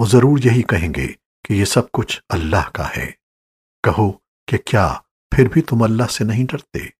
وہ ضرور یہی کہیں گے کہ یہ سب کچھ اللہ کا ہے۔ کہو کہ کیا پھر بھی تم اللہ سے نہیں ڈرتے؟